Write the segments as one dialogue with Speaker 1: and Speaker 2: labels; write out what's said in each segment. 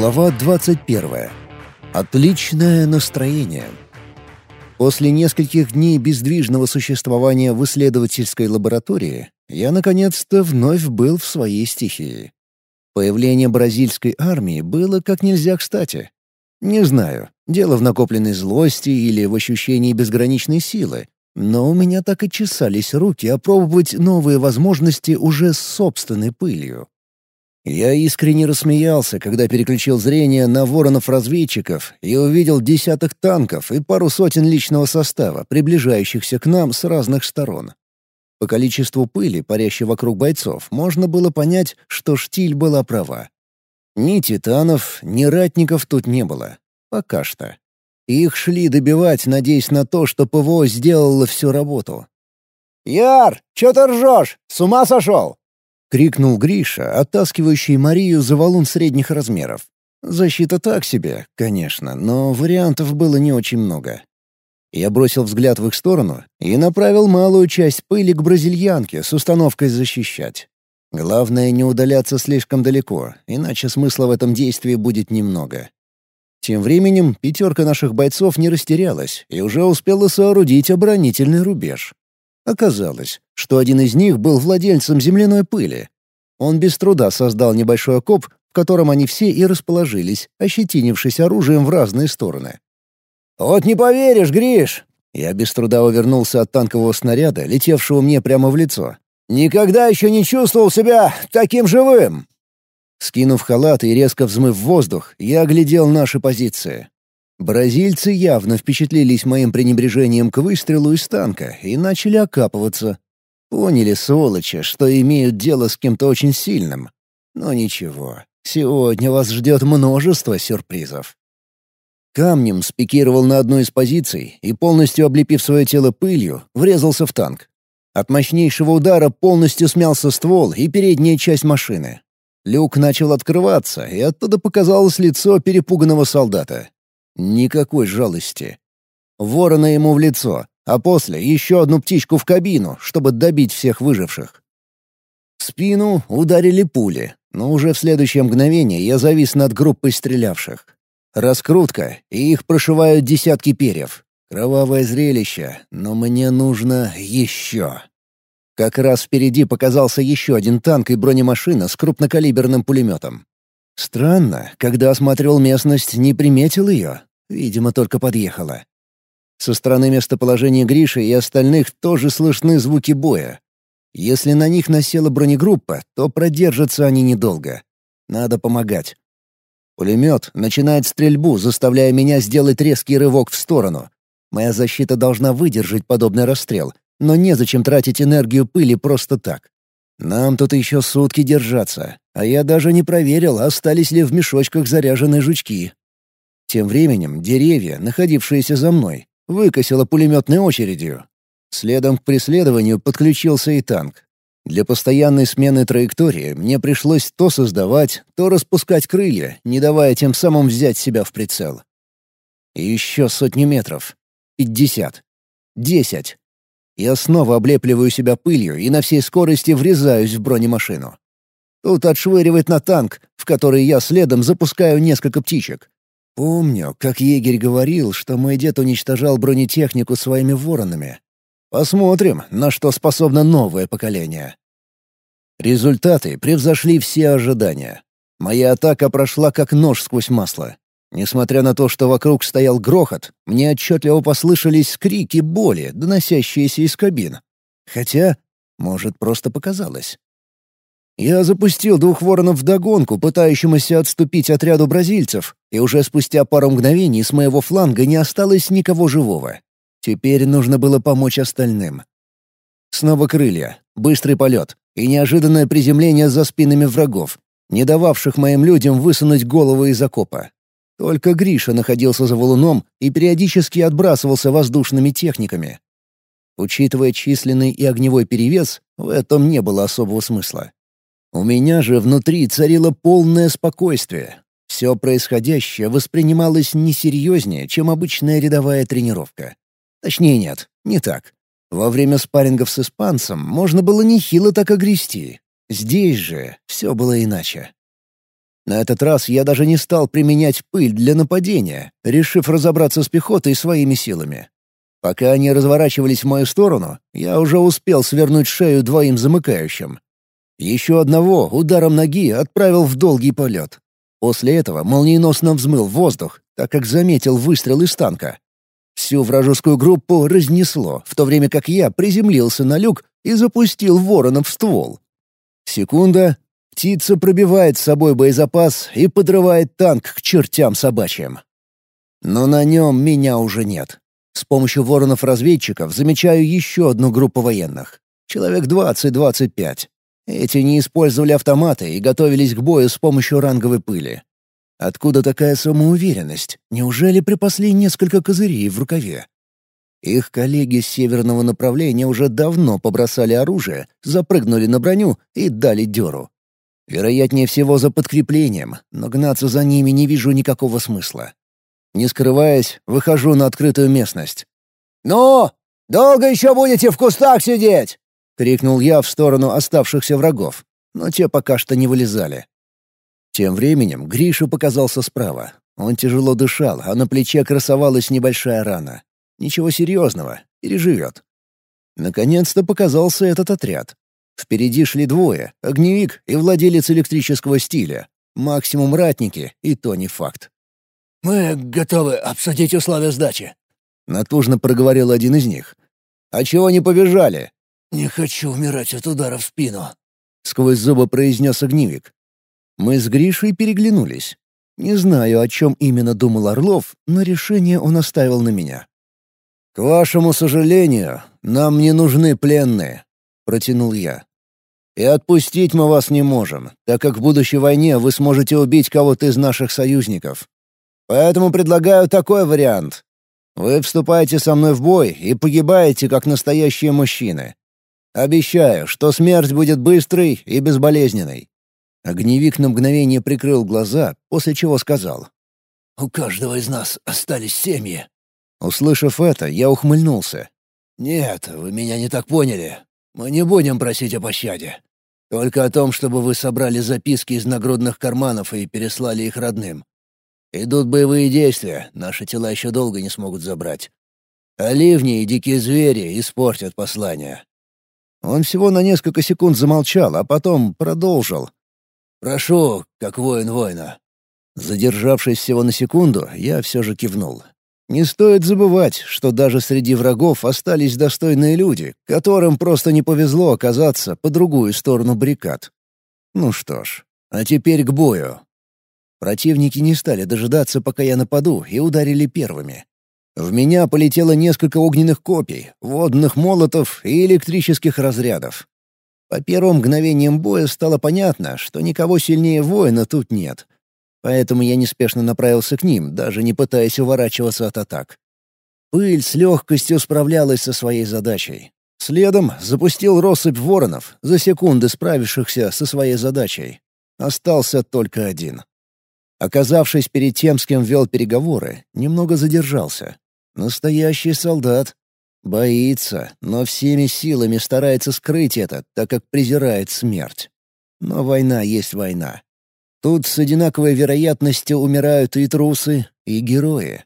Speaker 1: Глава 21. Отличное настроение. После нескольких дней бездвижного существования в исследовательской лаборатории я наконец-то вновь был в своей стихии. Появление бразильской армии было как нельзя кстати. Не знаю, дело в накопленной злости или в ощущении безграничной силы, но у меня так и чесались руки опробовать новые возможности уже с собственной пылью. Я искренне рассмеялся, когда переключил зрение на воронов-разведчиков и увидел десяток танков и пару сотен личного состава, приближающихся к нам с разных сторон. По количеству пыли, парящей вокруг бойцов, можно было понять, что Штиль была права. Ни титанов, ни ратников тут не было. Пока что. Их шли добивать, надеясь на то, что ПВО сделало всю работу.
Speaker 2: «Яр, чё ты ржёшь? С ума сошел?»
Speaker 1: — крикнул Гриша, оттаскивающий Марию за валун средних размеров. Защита так себе, конечно, но вариантов было не очень много. Я бросил взгляд в их сторону и направил малую часть пыли к бразильянке с установкой защищать. Главное не удаляться слишком далеко, иначе смысла в этом действии будет немного. Тем временем пятерка наших бойцов не растерялась и уже успела соорудить оборонительный рубеж. Оказалось, что один из них был владельцем земляной пыли. Он без труда создал небольшой окоп, в котором они все и расположились, ощетинившись оружием в разные стороны.
Speaker 2: «Вот не поверишь, Гриш!»
Speaker 1: Я без труда увернулся от танкового снаряда, летевшего мне прямо в лицо.
Speaker 2: «Никогда еще не чувствовал себя таким живым!»
Speaker 1: Скинув халат и резко взмыв воздух, я оглядел наши позиции. Бразильцы явно впечатлились моим пренебрежением к выстрелу из танка и начали окапываться. Поняли, сволочи, что имеют дело с кем-то очень сильным. Но ничего, сегодня вас ждет множество сюрпризов. Камнем спикировал на одну из позиций и, полностью облепив свое тело пылью, врезался в танк. От мощнейшего удара полностью смялся ствол и передняя часть машины. Люк начал открываться, и оттуда показалось лицо перепуганного солдата. Никакой жалости. Ворона ему в лицо, а после еще одну птичку в кабину, чтобы добить всех выживших. В спину ударили пули, но уже в следующее мгновение я завис над группой стрелявших. Раскрутка, и их прошивают десятки перьев. Кровавое зрелище, но мне нужно еще. Как раз впереди показался еще один танк и бронемашина с крупнокалиберным пулеметом. Странно, когда осматривал местность, не приметил ее. Видимо, только подъехала. Со стороны местоположения Гриши и остальных тоже слышны звуки боя. Если на них насела бронегруппа, то продержатся они недолго. Надо помогать. Пулемет начинает стрельбу, заставляя меня сделать резкий рывок в сторону. Моя защита должна выдержать подобный расстрел, но незачем тратить энергию пыли просто так. Нам тут еще сутки держаться, а я даже не проверил, остались ли в мешочках заряженные жучки. Тем временем деревья, находившиеся за мной, выкосило пулеметной очередью. Следом к преследованию подключился и танк. Для постоянной смены траектории мне пришлось то создавать, то распускать крылья, не давая тем самым взять себя в прицел. И еще сотни метров. Пятьдесят. Десять. Я снова облепливаю себя пылью и на всей скорости врезаюсь в бронемашину. Тут отшвыривает на танк, в который я следом запускаю несколько птичек. Помню, как егерь говорил, что мой дед уничтожал бронетехнику своими воронами. Посмотрим, на что способно новое поколение. Результаты превзошли все ожидания. Моя атака прошла как нож сквозь масло. Несмотря на то, что вокруг стоял грохот, мне отчетливо послышались крики боли, доносящиеся из кабин. Хотя, может, просто показалось. Я запустил двух воронов в догонку, пытающемуся отступить отряду бразильцев, и уже спустя пару мгновений с моего фланга не осталось никого живого. Теперь нужно было помочь остальным. Снова крылья, быстрый полет и неожиданное приземление за спинами врагов, не дававших моим людям высунуть голову из окопа. Только Гриша находился за валуном и периодически отбрасывался воздушными техниками. Учитывая численный и огневой перевес, в этом не было особого смысла. У меня же внутри царило полное спокойствие. Все происходящее воспринималось несерьезнее, чем обычная рядовая тренировка. Точнее нет, не так. Во время спаррингов с испанцем можно было нехило так огрести. Здесь же все было иначе. На этот раз я даже не стал применять пыль для нападения, решив разобраться с пехотой своими силами. Пока они разворачивались в мою сторону, я уже успел свернуть шею двоим замыкающим. Еще одного ударом ноги отправил в долгий полет. После этого молниеносно взмыл воздух, так как заметил выстрел из танка. Всю вражескую группу разнесло, в то время как я приземлился на люк и запустил ворона в ствол. Секунда. Птица пробивает с собой боезапас и подрывает танк к чертям собачьим. Но на нем меня уже нет. С помощью воронов-разведчиков замечаю еще одну группу военных. Человек 20-25. Эти не использовали автоматы и готовились к бою с помощью ранговой пыли. Откуда такая самоуверенность? Неужели припасли несколько козырей в рукаве? Их коллеги с северного направления уже давно побросали оружие, запрыгнули на броню и дали дёру. Вероятнее всего за подкреплением, но гнаться за ними не вижу никакого смысла. Не скрываясь, выхожу на открытую местность.
Speaker 2: «Ну, долго еще будете в кустах сидеть?»
Speaker 1: — крикнул я в сторону оставшихся врагов, но те пока что не вылезали. Тем временем Гриша показался справа. Он тяжело дышал, а на плече красовалась небольшая рана. Ничего серьезного, переживет. Наконец-то показался этот отряд. Впереди шли двое — огневик и владелец электрического стиля. Максимум ратники, и то не факт.
Speaker 2: «Мы готовы обсудить условия сдачи», —
Speaker 1: натужно проговорил один из них. «А чего не побежали?»
Speaker 2: «Не хочу умирать от удара в спину», —
Speaker 1: сквозь зубы произнес огневик. Мы с Гришей переглянулись. Не знаю, о чем именно думал Орлов, но решение он оставил на меня. «К вашему сожалению, нам не нужны пленные», — протянул я. «И отпустить мы вас не можем, так как в будущей войне вы сможете убить кого-то из наших союзников. Поэтому предлагаю такой вариант. Вы вступаете со мной в бой и погибаете, как настоящие мужчины. Обещаю, что смерть будет быстрой и безболезненной». Огневик на мгновение прикрыл глаза, после чего сказал.
Speaker 2: «У каждого из нас остались семьи».
Speaker 1: Услышав это, я ухмыльнулся.
Speaker 2: «Нет, вы меня не так поняли. Мы не будем просить о пощаде. Только о том, чтобы вы собрали записки из нагрудных карманов и переслали их родным. Идут боевые действия, наши тела еще долго не смогут забрать. А ливни и дикие звери испортят послание».
Speaker 1: Он всего на несколько секунд замолчал, а потом продолжил.
Speaker 2: «Прошу, как воин воина».
Speaker 1: Задержавшись всего на секунду, я все же кивнул. Не стоит забывать, что даже среди врагов остались достойные люди, которым просто не повезло оказаться по другую сторону баррикад. Ну что ж, а теперь к бою. Противники не стали дожидаться, пока я нападу, и ударили первыми. В меня полетело несколько огненных копий, водных молотов и электрических разрядов. По первым мгновениям боя стало понятно, что никого сильнее воина тут нет. Поэтому я неспешно направился к ним, даже не пытаясь уворачиваться от атак. Пыль с легкостью справлялась со своей задачей. Следом запустил россыпь воронов, за секунды справившихся со своей задачей. Остался только один. Оказавшись перед тем, с кем вел переговоры, немного задержался. Настоящий солдат. Боится, но всеми силами старается скрыть это, так как презирает смерть. Но война есть война. Тут с одинаковой вероятностью умирают и трусы, и герои.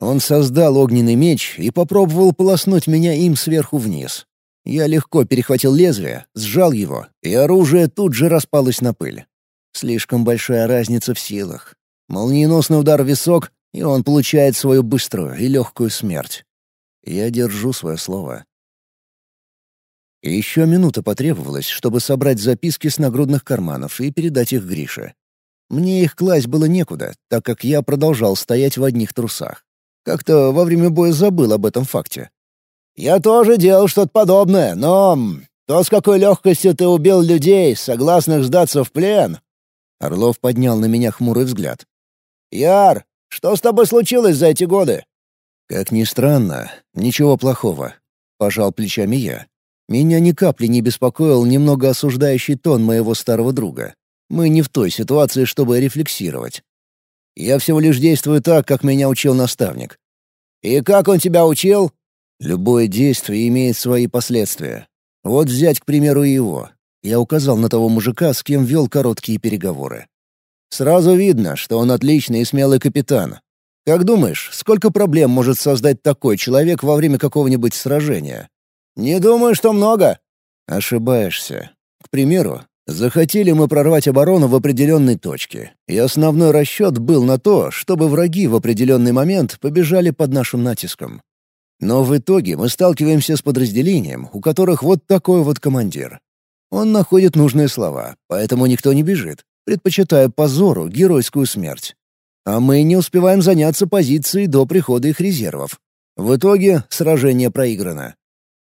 Speaker 1: Он создал огненный меч и попробовал полоснуть меня им сверху вниз. Я легко перехватил лезвие, сжал его, и оружие тут же распалось на пыль. Слишком большая разница в силах. Молниеносный удар в висок, и он получает свою быструю и легкую смерть. Я держу свое слово. Еще минута потребовалась, чтобы собрать записки с нагрудных карманов и передать их Грише. Мне их класть было некуда, так как я продолжал стоять в одних трусах. Как-то во время боя забыл об этом факте.
Speaker 2: «Я тоже делал что-то подобное, но то, с какой легкостью ты убил людей, согласных сдаться в плен,
Speaker 1: Орлов поднял на меня хмурый взгляд.
Speaker 2: «Яр, что с тобой случилось за эти годы?»
Speaker 1: «Как ни странно, ничего плохого», — пожал плечами я. Меня ни капли не беспокоил немного осуждающий тон моего старого друга. Мы не в той ситуации, чтобы рефлексировать. Я всего лишь действую так, как меня учил наставник.
Speaker 2: «И как он тебя учил?»
Speaker 1: Любое действие имеет свои последствия. Вот взять, к примеру, его. Я указал на того мужика, с кем вел короткие переговоры. Сразу видно, что он отличный и смелый капитан. Как думаешь, сколько проблем может создать такой человек во время какого-нибудь сражения?
Speaker 2: Не думаю, что много.
Speaker 1: Ошибаешься. К примеру, захотели мы прорвать оборону в определенной точке, и основной расчет был на то, чтобы враги в определенный момент побежали под нашим натиском. Но в итоге мы сталкиваемся с подразделением, у которых вот такой вот командир. Он находит нужные слова, поэтому никто не бежит, предпочитая позору геройскую смерть. А мы не успеваем заняться позицией до прихода их резервов. В итоге сражение проиграно.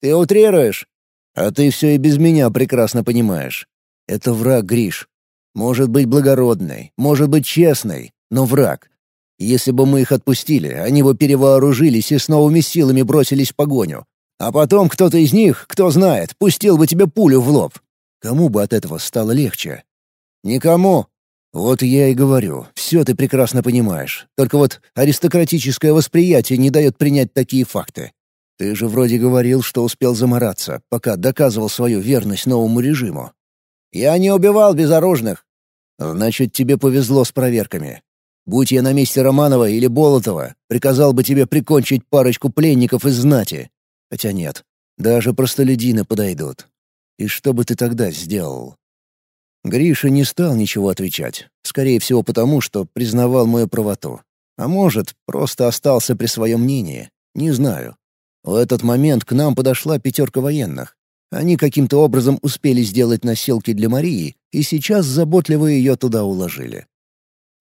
Speaker 2: «Ты утрируешь?»
Speaker 1: «А ты все и без меня прекрасно понимаешь. Это враг, Гриш. Может быть благородный, может быть честный, но враг. Если бы мы их отпустили, они бы перевооружились и с новыми силами бросились в погоню. А потом кто-то из них, кто знает, пустил бы тебе пулю в лоб. Кому бы от этого стало легче?
Speaker 2: Никому.
Speaker 1: Вот я и говорю, все ты прекрасно понимаешь. Только вот аристократическое восприятие не дает принять такие факты. Ты же вроде говорил, что успел замораться, пока доказывал свою верность новому режиму.
Speaker 2: Я не убивал безоружных.
Speaker 1: Значит, тебе повезло с проверками. Будь я на месте Романова или Болотова, приказал бы тебе прикончить парочку пленников из знати. Хотя нет, даже простолюдины подойдут. И что бы ты тогда сделал? Гриша не стал ничего отвечать, скорее всего потому, что признавал мою правоту. А может, просто остался при своем мнении, не знаю. В этот момент к нам подошла пятерка военных. Они каким-то образом успели сделать носилки для Марии, и сейчас заботливо ее туда уложили.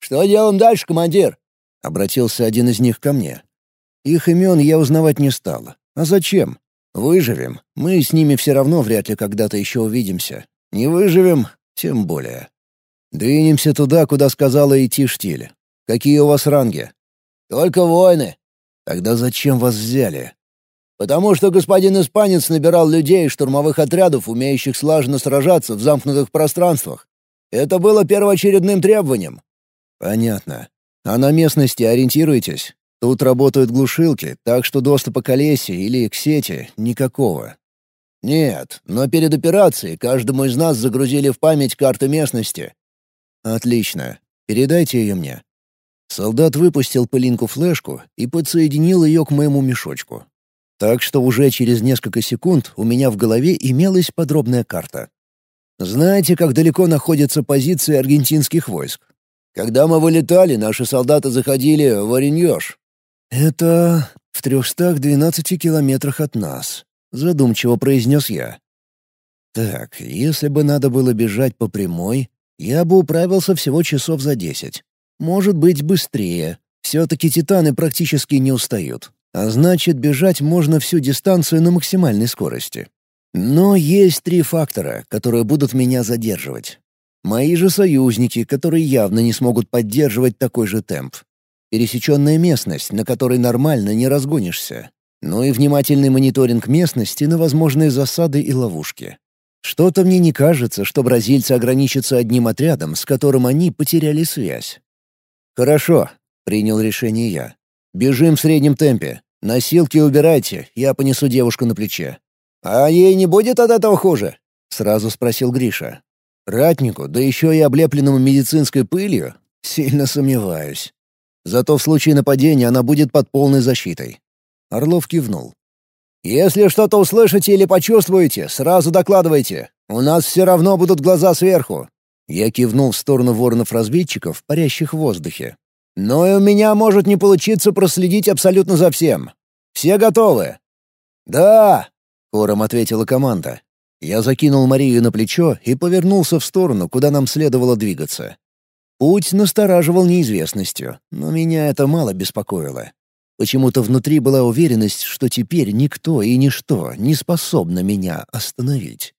Speaker 2: «Что делаем дальше, командир?»
Speaker 1: — обратился один из них ко мне. Их имен я узнавать не стал. А зачем? Выживем. Мы с ними все равно вряд ли когда-то еще увидимся. Не выживем, тем более. Двинемся туда, куда сказала идти Штиль. Какие у вас ранги?
Speaker 2: Только воины.
Speaker 1: Тогда зачем вас взяли?
Speaker 2: Потому что господин испанец набирал людей штурмовых отрядов, умеющих слаженно сражаться в замкнутых пространствах. Это было первоочередным требованием.
Speaker 1: «Понятно. А на местности ориентируетесь? Тут работают глушилки, так что доступа к Олесе или к сети никакого».
Speaker 2: «Нет, но перед операцией каждому из нас загрузили в память карту местности».
Speaker 1: «Отлично. Передайте ее мне». Солдат выпустил пылинку-флешку и подсоединил ее к моему мешочку. Так что уже через несколько секунд у меня в голове имелась подробная карта. Знаете, как далеко находятся позиции аргентинских войск?
Speaker 2: Когда мы вылетали, наши солдаты заходили в Ориньош».
Speaker 1: «Это в трехстах двенадцати километрах от нас», — задумчиво произнес я. «Так, если бы надо было бежать по прямой, я бы управился всего часов за десять. Может быть, быстрее. Все-таки титаны практически не устают. А значит, бежать можно всю дистанцию на максимальной скорости. Но есть три фактора, которые будут меня задерживать. Мои же союзники, которые явно не смогут поддерживать такой же темп. Пересеченная местность, на которой нормально не разгонишься. Ну и внимательный мониторинг местности на возможные засады и ловушки. Что-то мне не кажется, что бразильцы ограничатся одним отрядом, с которым они потеряли связь. «Хорошо», — принял решение я. «Бежим в среднем темпе. Носилки убирайте, я понесу девушку на плече».
Speaker 2: «А ей не будет от этого хуже?»
Speaker 1: — сразу спросил Гриша. Ратнику, да еще и облепленному медицинской пылью? Сильно сомневаюсь. Зато в случае нападения она будет под полной защитой. Орлов кивнул.
Speaker 2: «Если что-то услышите или почувствуете, сразу докладывайте. У нас все равно будут глаза сверху».
Speaker 1: Я кивнул в сторону воронов-разведчиков, парящих в воздухе.
Speaker 2: «Но и у меня может не получиться проследить абсолютно за всем. Все готовы?»
Speaker 1: «Да», — хором ответила команда. Я закинул Марию на плечо и повернулся в сторону, куда нам следовало двигаться. Путь настораживал неизвестностью, но меня это мало беспокоило. Почему-то внутри была уверенность, что теперь никто и ничто не способно меня остановить.